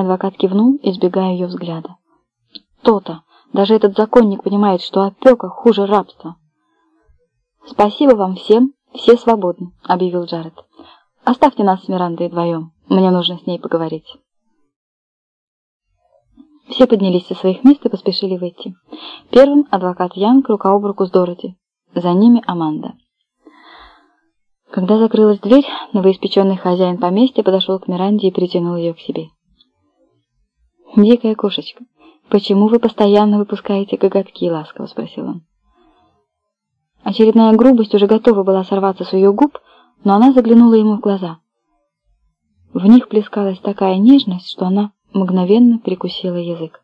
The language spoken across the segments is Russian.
Адвокат кивнул, избегая ее взгляда. То-то, даже этот законник понимает, что опека хуже рабства. «Спасибо вам всем, все свободны», — объявил Джаред. «Оставьте нас с Мирандой вдвоем, мне нужно с ней поговорить». Все поднялись со своих мест и поспешили выйти. Первым адвокат Янг рука об руку с Дороти. За ними Аманда. Когда закрылась дверь, новоиспеченный хозяин поместья подошел к Миранде и притянул ее к себе. «Дикая кошечка, почему вы постоянно выпускаете коготки?» — ласково спросил он. Очередная грубость уже готова была сорваться с ее губ, но она заглянула ему в глаза. В них плескалась такая нежность, что она мгновенно прикусила язык.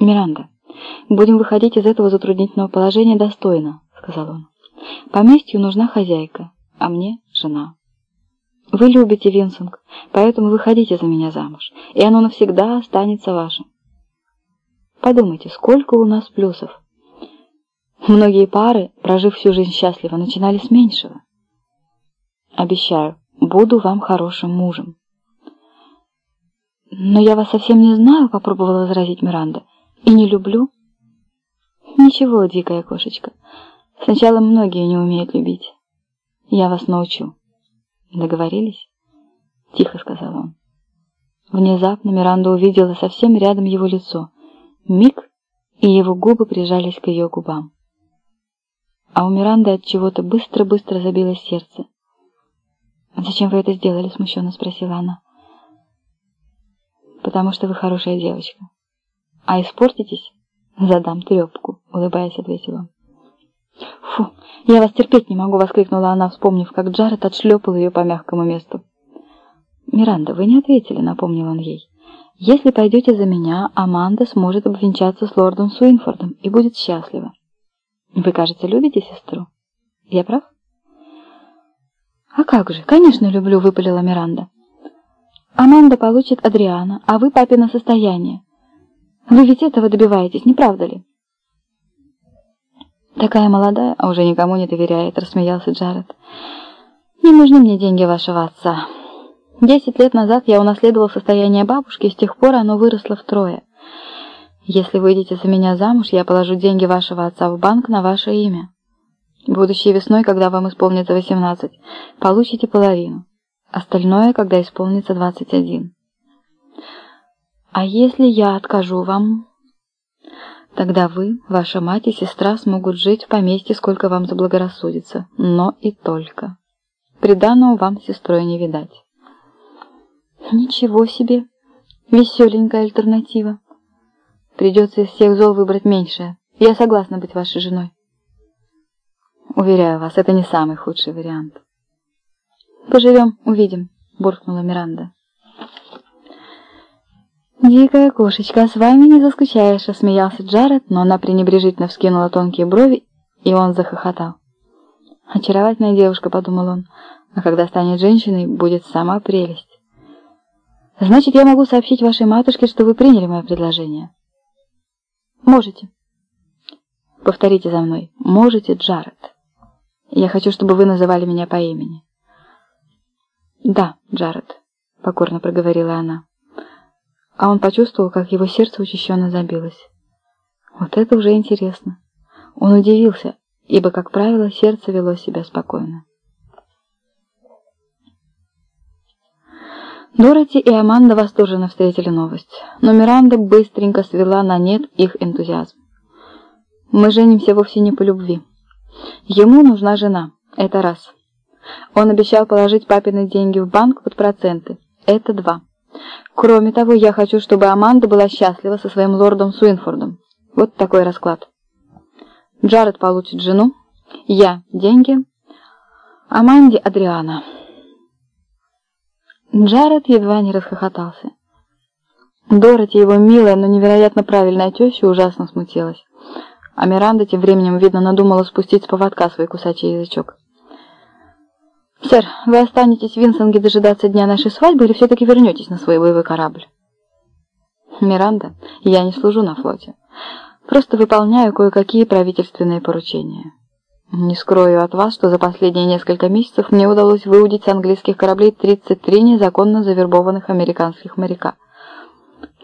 «Миранда, будем выходить из этого затруднительного положения достойно», — сказал он. «Поместью нужна хозяйка, а мне — жена». Вы любите Винсинг, поэтому выходите за меня замуж, и оно навсегда останется вашим. Подумайте, сколько у нас плюсов. Многие пары, прожив всю жизнь счастливо, начинали с меньшего. Обещаю, буду вам хорошим мужем. Но я вас совсем не знаю, попробовала возразить Миранда, и не люблю. Ничего, дикая кошечка, сначала многие не умеют любить. Я вас научу. «Договорились?» — тихо сказал он. Внезапно Миранда увидела совсем рядом его лицо. Миг, и его губы прижались к ее губам. А у Миранды от чего-то быстро-быстро забилось сердце. «А зачем вы это сделали?» — смущенно спросила она. «Потому что вы хорошая девочка. А испортитесь? Задам трепку», — улыбаясь, ответил он. «Фу, я вас терпеть не могу!» — воскликнула она, вспомнив, как Джаред отшлепал ее по мягкому месту. «Миранда, вы не ответили», — напомнил он ей. «Если пойдете за меня, Аманда сможет обвенчаться с лордом Суинфордом и будет счастлива. Вы, кажется, любите сестру? Я прав?» «А как же, конечно, люблю», — выпалила Миранда. «Аманда получит Адриана, а вы папино состояние. Вы ведь этого добиваетесь, не правда ли?» «Такая молодая, а уже никому не доверяет», — рассмеялся Джаред. «Не нужны мне деньги вашего отца. Десять лет назад я унаследовал состояние бабушки, и с тех пор оно выросло втрое. Если выйдете за меня замуж, я положу деньги вашего отца в банк на ваше имя. Будущей весной, когда вам исполнится восемнадцать, получите половину. Остальное, когда исполнится двадцать один. А если я откажу вам, Тогда вы, ваша мать и сестра смогут жить в поместье, сколько вам заблагорассудится, но и только. Приданного вам сестрой не видать. Ничего себе! Веселенькая альтернатива. Придется из всех зол выбрать меньшее. Я согласна быть вашей женой. Уверяю вас, это не самый худший вариант. Поживем, увидим, буркнула Миранда. «Дикая кошечка, с вами не заскучаешь», — осмеялся Джаред, но она пренебрежительно вскинула тонкие брови, и он захохотал. «Очаровательная девушка», — подумал он, — «а когда станет женщиной, будет сама прелесть». «Значит, я могу сообщить вашей матушке, что вы приняли мое предложение?» «Можете». «Повторите за мной. Можете, Джаред. Я хочу, чтобы вы называли меня по имени». «Да, Джаред», — покорно проговорила она а он почувствовал, как его сердце учащенно забилось. Вот это уже интересно. Он удивился, ибо, как правило, сердце вело себя спокойно. Дороти и Аманда восторженно встретили новость, но Миранда быстренько свела на нет их энтузиазм. «Мы женимся вовсе не по любви. Ему нужна жена, это раз. Он обещал положить папины деньги в банк под проценты, это два. Кроме того, я хочу, чтобы Аманда была счастлива со своим лордом Суинфордом. Вот такой расклад. Джаред получит жену, я – деньги, Аманде – Адриана. Джаред едва не расхохотался. Дороти, его милая, но невероятно правильная теща, ужасно смутилась. А Миранда тем временем, видно, надумала спустить с поводка свой кусачий язычок. «Сэр, вы останетесь в Винсинге дожидаться дня нашей свадьбы или все-таки вернетесь на свой боевой корабль?» «Миранда, я не служу на флоте. Просто выполняю кое-какие правительственные поручения. Не скрою от вас, что за последние несколько месяцев мне удалось выудить с английских кораблей 33 незаконно завербованных американских моряка.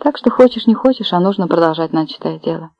Так что хочешь не хочешь, а нужно продолжать начатое дело.